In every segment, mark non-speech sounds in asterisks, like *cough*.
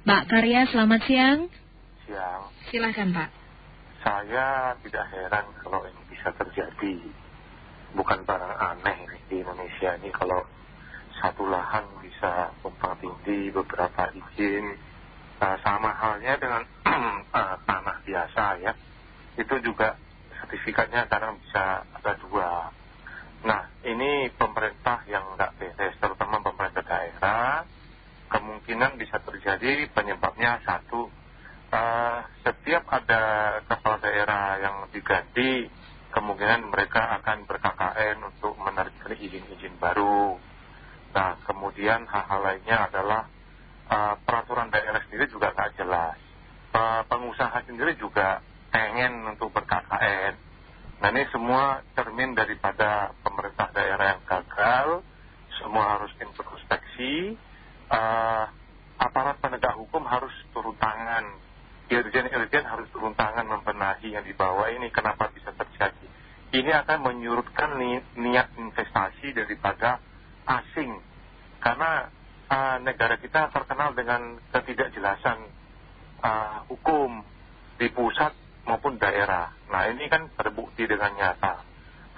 Pak Karya, selamat siang. Siang. Silahkan Pak. Saya tidak heran kalau ini bisa terjadi. Bukan barang aneh ini di Indonesia ini kalau satu lahan bisa tumpang tindih beberapa izin. Nah, sama halnya dengan uh, *clears throat* tanah biasa ya. Itu juga sertifikatnya kadang bisa ada dua. Nah, ini pemerintah yang nggak beres, terutama pemerintah daerah, kemungkinan bisa terjadi penyebabnya satu, uh, setiap ada kepala daerah yang diganti, kemungkinan mereka akan ber-KKN untuk menerbitkan izin-izin baru. Nah, kemudian hal-hal lainnya adalah uh, peraturan daerah sendiri juga nggak jelas. Uh, pengusaha sendiri juga pengen untuk ber-KKN. Nah ini semua cermin daripada pemerintah daerah yang gagal, semua harus introspeksi, uh, aparat penegak hukum harus turun tangan, irjen-irjen harus turun tangan membenahi yang dibawa ini, kenapa bisa terjadi. Ini akan menyurutkan ni niat investasi daripada asing, karena uh, negara kita terkenal dengan ketidakjelasan uh, hukum di pusat maupun daerah. Nah ini kan terbukti dengan nyata.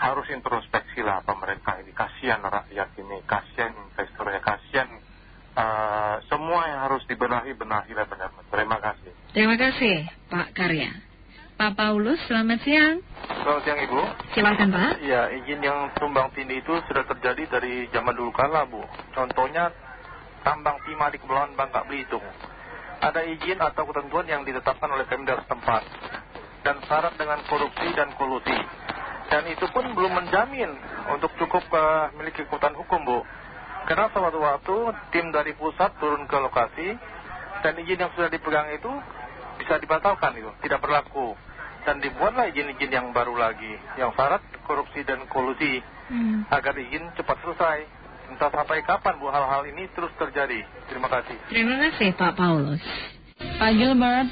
Harus introspeksi lah pemerintah ini. Kasihan rakyat ini, kasihan investornya, semua dibenahi, benahilah benar-benar. Terima kasih. Terima kasih Pak Karya. Pak Paulus, selamat siang. Selamat siang Ibu. Silakan Pak. Ya, izin yang tumbang tindih itu sudah terjadi dari zaman dulu kala Bu. Contohnya tambang timah di Kepulauan Bangka Belitung. Ada izin atau ketentuan yang ditetapkan oleh Pemda setempat dan syarat dengan korupsi dan kolusi. Dan itu pun belum menjamin untuk cukup uh, memiliki kekuatan hukum, Bu. Karena suatu waktu tim dari pusat turun ke lokasi dan izin yang sudah dipegang itu bisa dibatalkan itu, tidak berlaku. Dan dibuatlah izin-izin yang baru lagi, yang syarat korupsi dan kolusi, Hmm. agar izin cepat selesai. Entah sampai kapan Bu hal-hal ini terus terjadi. Terima kasih. Terima kasih Pak Paulus. Pak Gilbert,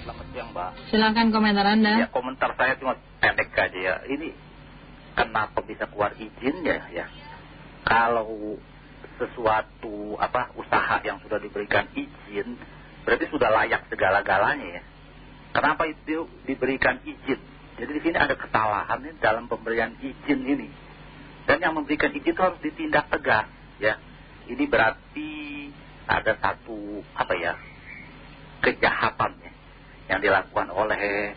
Selamat siang Mbak. silakan komentar Anda. Ya komentar saya cuma pendek aja ya. Ini kenapa bisa keluar izin ya ya? Kalau sesuatu apa usaha yang sudah diberikan izin berarti sudah layak segala-galanya ya. Kenapa itu diberikan izin? Jadi di sini ada kesalahan nih dalam pemberian izin ini. Dan yang memberikan izin itu harus ditindak tegas ya. Ini berarti ada satu apa ya kejahatan ya yang dilakukan oleh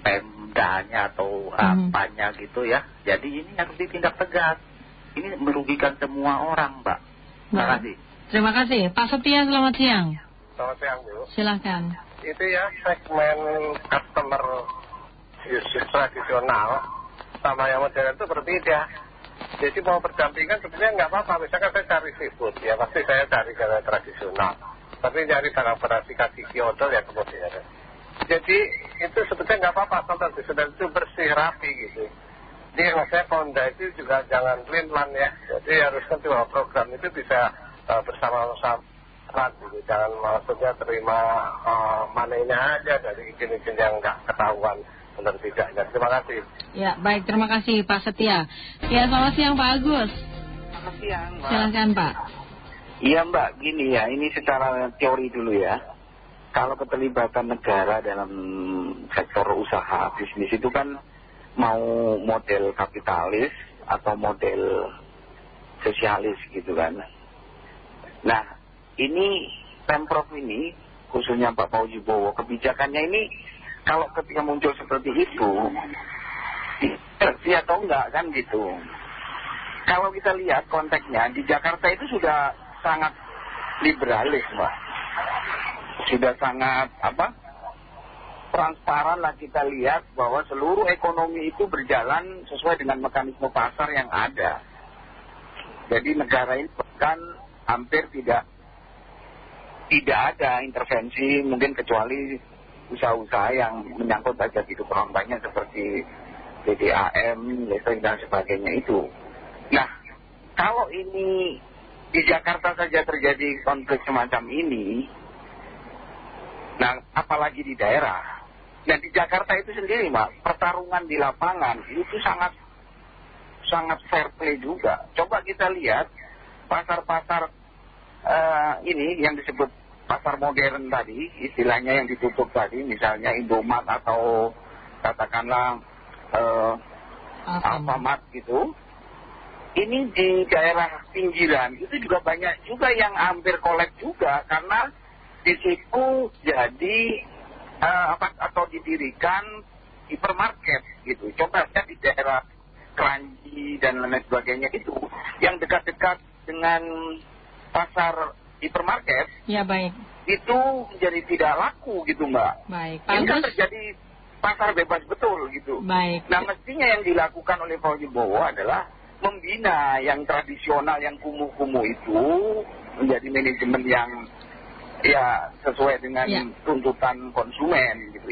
pemdanya atau Hmm. apanya gitu ya. Jadi ini harus ditindak tegas. Ini merugikan semua orang, Mbak. Terima kasih. Terima kasih. Pak Setia, selamat siang. Selamat siang Bu. Silakan. Itu ya segmen customer usage tradisional sama yang modern itu berbeda. Jadi mau berdampingan sebenarnya nggak apa-apa. Misalkan saya cari seafood, ya pasti saya cari karena tradisional. Tapi nyari barang verifikasi kiodol ya kemudian. Jadi itu sebetulnya nggak apa-apa asal tradisional itu bersih rapi gitu. Jadi yang saya Honda itu juga jangan pelan ya. Jadi haruskan bahwa program itu bisa uh, bersama-sama gitu. Jangan maksudnya terima uh, money-nya aja dari izin-izin yang nggak ketahuan benar tidaknya. Terima kasih. Ya, baik. Terima kasih Pak Setia. Ya, selamat siang Pak Agus. Selamat siang, Mbak. Silakan Pak. Iya, Mbak. Gini ya, ini secara teori dulu ya. Kalau keterlibatan negara dalam sektor usaha bisnis itu kan mau model kapitalis atau model sosialis gitu kan. Nah, ini Pemprov ini, khususnya Pak Fauzi Bowo, kebijakannya ini kalau ketika muncul seperti itu, iya atau enggak kan gitu. Kalau kita lihat konteksnya, di Jakarta itu sudah sangat liberalis, Mbak. Sudah sangat, apa, transparan lah kita lihat bahwa seluruh ekonomi itu berjalan sesuai dengan mekanisme pasar yang ada. Jadi negara ini bahkan hampir tidak tidak ada intervensi mungkin kecuali usaha-usaha yang menyangkut hajat hidup orang banyak seperti PDAM, listrik dan sebagainya itu. Nah, kalau ini di Jakarta saja terjadi konflik semacam ini, nah apalagi di daerah. Dan di Jakarta itu sendiri, Mbak, pertarungan di lapangan itu sangat sangat fair play juga. Coba kita lihat pasar-pasar eh, ini yang disebut pasar modern tadi, istilahnya yang ditutup tadi, misalnya Indomaret atau katakanlah eh, Alfamart gitu, ini di daerah pinggiran itu juga banyak juga yang hampir kolek juga karena di situ jadi atau didirikan hipermarket gitu. Coba lihat di daerah Keranji dan lain sebagainya itu yang dekat-dekat dengan pasar hipermarket Ya baik. itu menjadi tidak laku gitu mbak. Baik. Pak Ini kan terjadi pasar bebas betul gitu. Baik. Nah mestinya yang dilakukan oleh Fauzi Bowo adalah membina yang tradisional, yang kumuh-kumuh itu menjadi manajemen yang ya sesuai dengan Ya. tuntutan konsumen gitu.